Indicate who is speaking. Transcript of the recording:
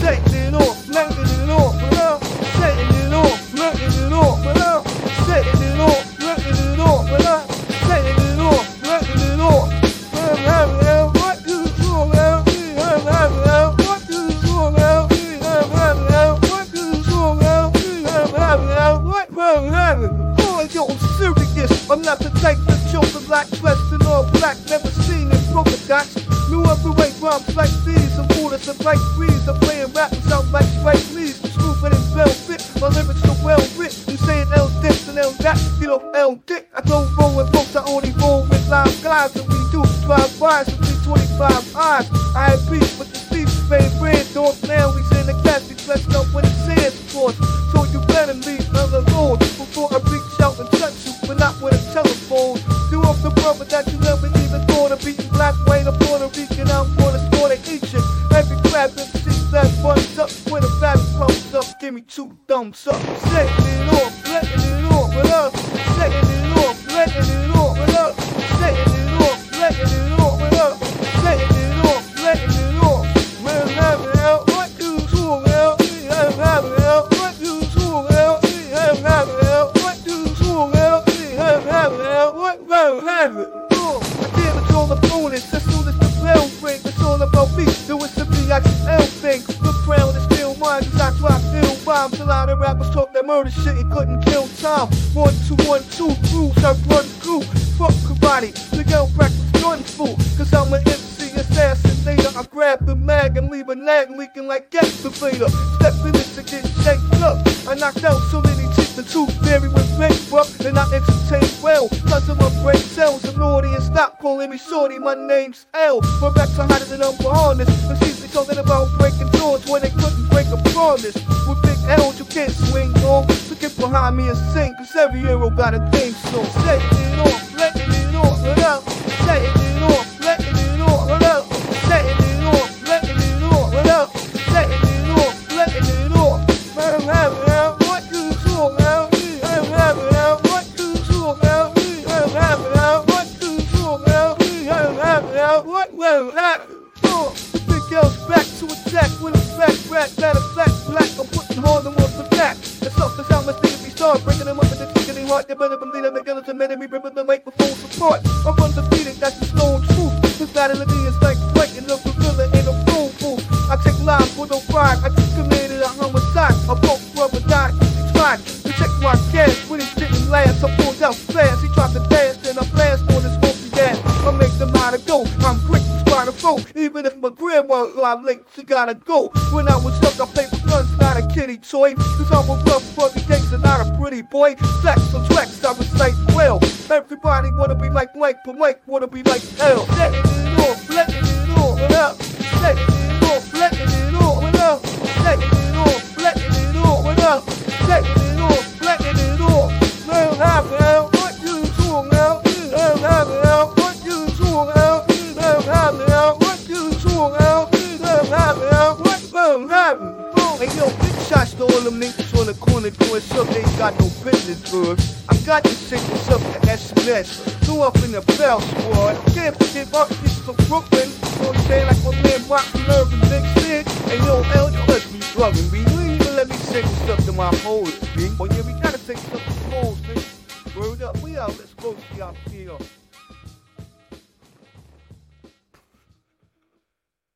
Speaker 1: Setting it off, it off, setting it off, letting it off, well, setting it off, it off, setting it off, it off. Well, well, well, what you well, well, well, what well, well, well, what well, well, well, what, well, well, boy, I'm serious. I'm not to show the dressed in all black, never seen in polka dots. New everywhere rhymes like these, I'm bullets and like breeze. I'm playing rap and sound like Spike Lee's. Smooth and velvet, my lyrics so well written. You saying L this and L that, you know L dick. I don't roll with folks, I only roll with live guys. And we do drive bys with 325 eyes. I had beef with the Steve's favorite dog. Now he's in the casket dressed up with his hands forth. So you better leave her alone before I reach out and touch you, but not with a telephone. Do off the brother that you never even Give me two thumbs up. Setting it off, letting it off, what up? Setting it off, letting it off, what up? Setting it off, letting it off, what up? Setting it off, letting it off. Well, have it out, what you do, well, have have it what you do, well, have have it what you do, well, have have it out, what, well, have it. Oh, I damn it's all opponents, as soon as the bell rings, it's all about me, do it me, I just L thing, the crown is still mine, cause I drop rhymes, a lot of rappers talk that murder shit and couldn't kill time, one, two, one, two, grooves, I run through, fuck karate, the girl practice gun fool, cause I'm an MC assassinator, I grab the mag and leave a nag leaking like excavator, step in this to get shaked up, I knocked out so many teeth and tooth fairy with bankrupt, and I entertain well, cause of my brain cells, an audience stop calling me shorty, my name's L, we're back to hotter than Uncle Harness, and she's talking about breaking doors when they couldn't break a promise, L's you can't swing on, so get behind me and sing, cause every hero got a theme song, setting it off, letting it off, what up, setting it off, letting it off, what up, setting it off, letting it off, what up, setting it off, letting it off, man, have it out, what you do, man, have it out, what you do, man, have it out, what you do, man, have it out, what, well, that, oh, the Big L's back to attack with a rat, matter of heart, you better believe them, they're to me, ripping the microphones apart, I'm undefeated, that's the stone truth, this of me is like fighting a gorilla in a phone booth, I take lives with no pride, I just committed a homicide, I broke rubber died, he tried to check my cash, when it didn't last, I pulled out fast, he tried to dance, then I blast on his smoky gas, I make them out to go, I'm quick to spot a foe, even if my grandma got late, she gotta go, when I was stuck, I played with guns, not kitty toy, cause I'm a rough, fuzzy gangster, not a pretty boy, flex on tracks, I recite well, everybody wanna be like Mike, but Mike wanna be like L, setting it off, letting it off, what up, setting it off, letting it off, what up, setting it off, letting it off, what up, setting it off, letting it off, well, have it out, what you do now, out, what you now, well, have it out, what you now, well, have it out, what, it. Hey yo, shots to all them niggas on the corner doing something they ain't got no business doing. I got to sing what's up to SMS. Two up in the Bell Squad. Can't forget Marcus from Brooklyn. You know what I'm saying? Like my man Rock from Urban Big Sig. Hey yo, L, you must be drugging me. You ain't even let me sing what's up to my hoes, B. Well, yeah, we gotta sing something to the hoes, nigga. Word up, we out. Let's go see our PR.